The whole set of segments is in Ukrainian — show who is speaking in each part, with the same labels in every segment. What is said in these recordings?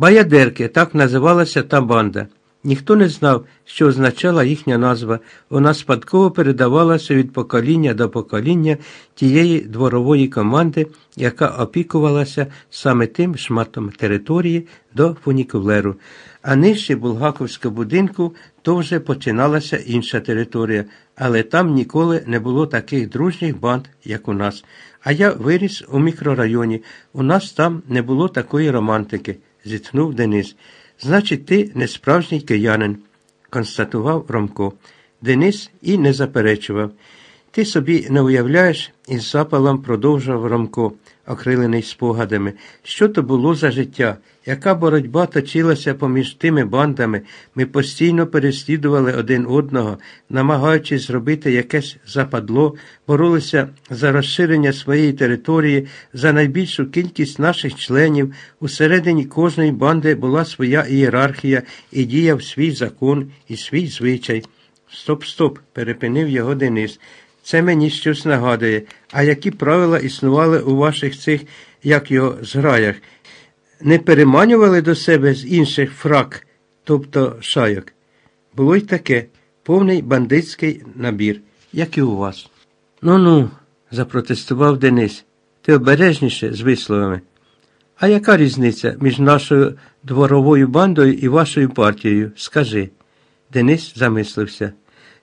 Speaker 1: Баядерки так називалася та банда. Ніхто не знав, що означала їхня назва. Вона спадково передавалася від покоління до покоління тієї дворової команди, яка опікувалася саме тим шматом території до фунікулеру. А нижче Булгаковського будинку то вже починалася інша територія, але там ніколи не було таких дружніх банд, як у нас. А я виріс у мікрорайоні. У нас там не було такої романтики, зітхнув Денис. Значить, ти не справжній киянин, констатував Ромко. Денис і не заперечував. Ти собі не уявляєш, із запалом продовжував Ромко, окрилений спогадами. Що то було за життя? Яка боротьба точилася поміж тими бандами? Ми постійно переслідували один одного, намагаючись зробити якесь западло, боролися за розширення своєї території, за найбільшу кількість наших членів. Усередині кожної банди була своя ієрархія і діяв свій закон і свій звичай. Стоп, стоп, перепинив його Денис. Це мені щось нагадує. А які правила існували у ваших цих, як його, зграях? Не переманювали до себе з інших фрак, тобто шайок? Було й таке повний бандитський набір, як і у вас. Ну ну, запротестував Денис. Ти обережніше з висловами. А яка різниця між нашою дворовою бандою і вашою партією? Скажи. Денис замислився.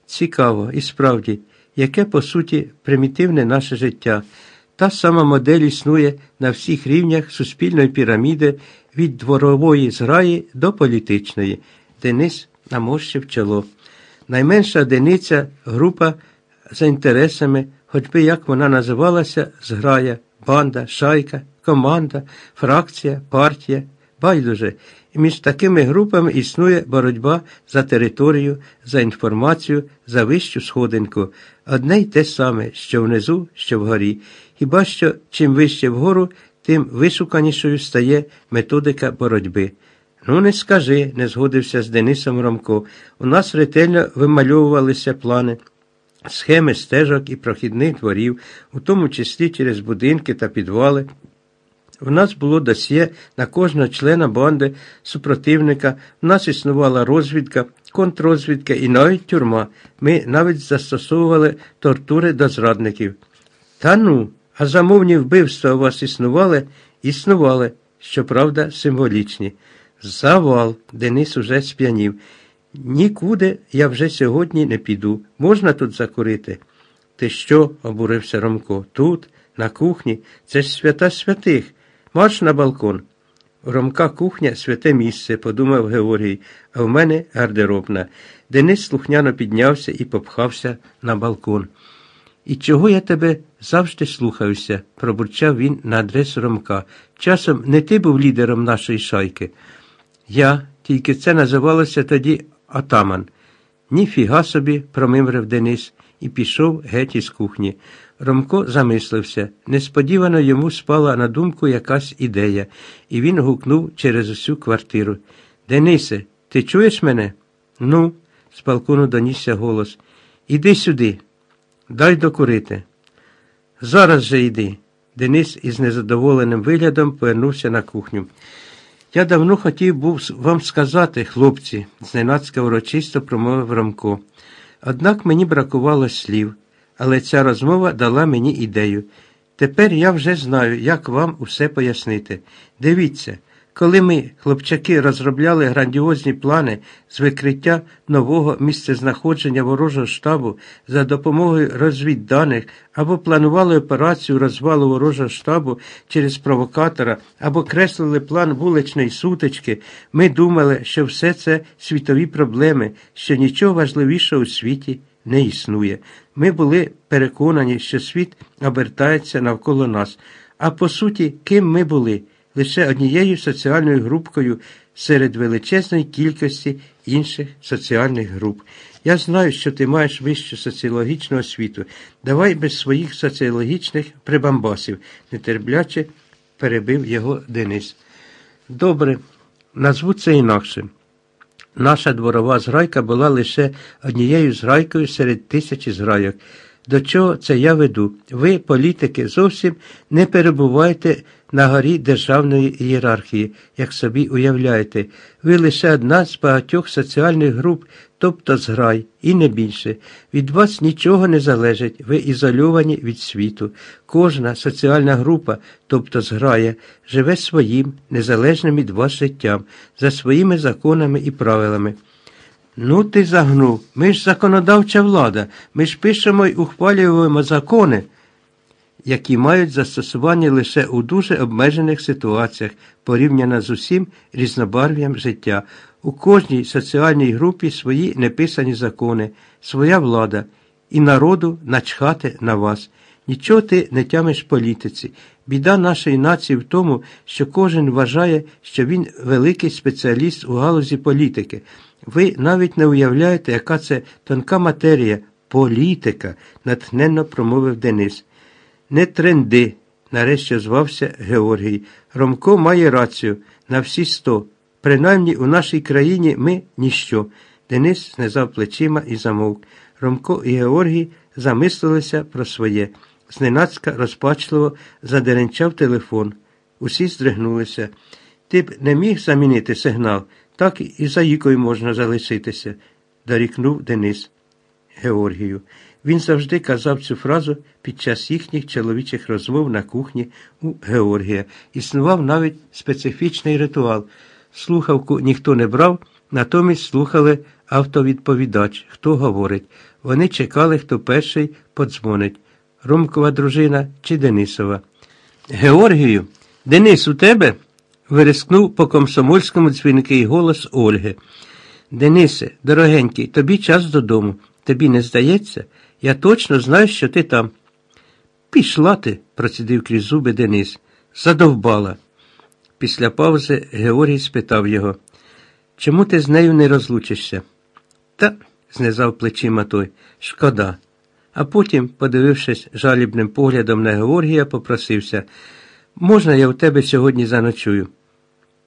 Speaker 1: Цікаво, і справді яке, по суті, примітивне наше життя. Та сама модель існує на всіх рівнях суспільної піраміди від дворової зграї до політичної. Денис наморщив чоло. Найменша одиниця група за інтересами, хоч би як вона називалася, зграя, банда, шайка, команда, фракція, партія, байдуже. Між такими групами існує боротьба за територію, за інформацію, за вищу сходинку. Одне й те саме, що внизу, що вгорі. Хіба що чим вище вгору, тим вишуканішою стає методика боротьби. Ну, не скажи, не згодився з Денисом Ромко. У нас ретельно вимальовувалися плани. Схеми стежок і прохідних дворів, у тому числі через будинки та підвали. В нас було досьє на кожного члена банди, супротивника, в нас існувала розвідка, контррозвідка і навіть тюрма. Ми навіть застосовували тортури до зрадників. Та ну, а замовні вбивства у вас існували? Існували, щоправда, символічні. Завал, Денис уже сп'янів. Нікуди я вже сьогодні не піду. Можна тут закурити? Ти що? обурився Ромко. Тут, на кухні, це ж свята святих. Марш на балкон. Ромка кухня святе місце, подумав Георгій, а в мене гардеробна. Денис слухняно піднявся і попхався на балкон. І чого я тебе завжди слухаюся, пробурчав він на адресу Ромка. Часом не ти був лідером нашої шайки. Я, тільки це називалося тоді атаман. Ніфіга собі, промимрив Денис і пішов геть із кухні. Ромко замислився. Несподівано йому спала на думку якась ідея, і він гукнув через усю квартиру. Денисе, ти чуєш мене? Ну, з балкону донісся голос. Іди сюди, дай докурити. Зараз же йди. Денис із незадоволеним виглядом повернувся на кухню. Я давно хотів був вам сказати, хлопці, зненацька урочисто промовив Ромко. Однак мені бракувало слів але ця розмова дала мені ідею. Тепер я вже знаю, як вам усе пояснити. Дивіться, коли ми, хлопчаки, розробляли грандіозні плани з викриття нового місцезнаходження ворожого штабу за допомогою розвідданих або планували операцію розвалу ворожого штабу через провокатора, або креслили план вуличної сутички, ми думали, що все це світові проблеми, що нічого важливішого у світі не існує. Ми були переконані, що світ обертається навколо нас. А по суті, ким ми були? Лише однією соціальною групкою серед величезної кількості інших соціальних груп. Я знаю, що ти маєш вищу соціологічну освіту. Давай без своїх соціологічних прибамбасів, нетерпляче перебив його Денис. Добре, назву це інакше. Наша дворова зграйка була лише однією зграйкою серед тисячі зграйок. До чого це я веду? Ви, політики, зовсім не перебуваєте на горі державної ієрархії, як собі уявляєте. Ви лише одна з багатьох соціальних груп, тобто зграй, і не більше. Від вас нічого не залежить, ви ізольовані від світу. Кожна соціальна група, тобто зграя, живе своїм, незалежним від вас життям, за своїми законами і правилами. Ну, ти загнув. Ми ж законодавча влада. Ми ж пишемо й ухвалюємо закони, які мають застосування лише у дуже обмежених ситуаціях, порівняно з усім різнобарв'ям життя. У кожній соціальній групі свої неписані закони, своя влада, і народу начхати на вас. Нічого ти не тямиш політиці. Біда нашої нації в тому, що кожен вважає, що він великий спеціаліст у галузі політики. Ви навіть не уявляєте, яка це тонка матерія, політика, натхненно промовив Денис. Не тренди, нарешті звався Георгій. Ромко має рацію на всі сто. Принаймні у нашій країні ми ніщо. Денис знизав плечима і замовк. Ромко і Георгій замислилися про своє. Зненацька розпачливо задеренчав телефон. Усі здригнулися. Ти б не міг замінити сигнал, так і за Їкою можна залишитися, дорікнув Денис Георгію. Він завжди казав цю фразу під час їхніх чоловічих розмов на кухні у Георгія. Існував навіть специфічний ритуал. Слухавку ніхто не брав, натомість слухали автовідповідач, хто говорить. Вони чекали, хто перший подзвонить. Ромкова дружина чи Денисова. Георгію, Денис у тебе? вирискнув по комсомольському дзвінкий голос Ольги. Денисе, дорогенький, тобі час додому. Тобі не здається? Я точно знаю, що ти там. Пішла ти, процідив крізь зуби Денис. Задовбала. Після паузи Георгій спитав його, чому ти з нею не розлучишся? Та, знизав плечима той, шкода. А потім, подивившись жалібним поглядом на Георгія, попросився, можна я у тебе сьогодні заночую?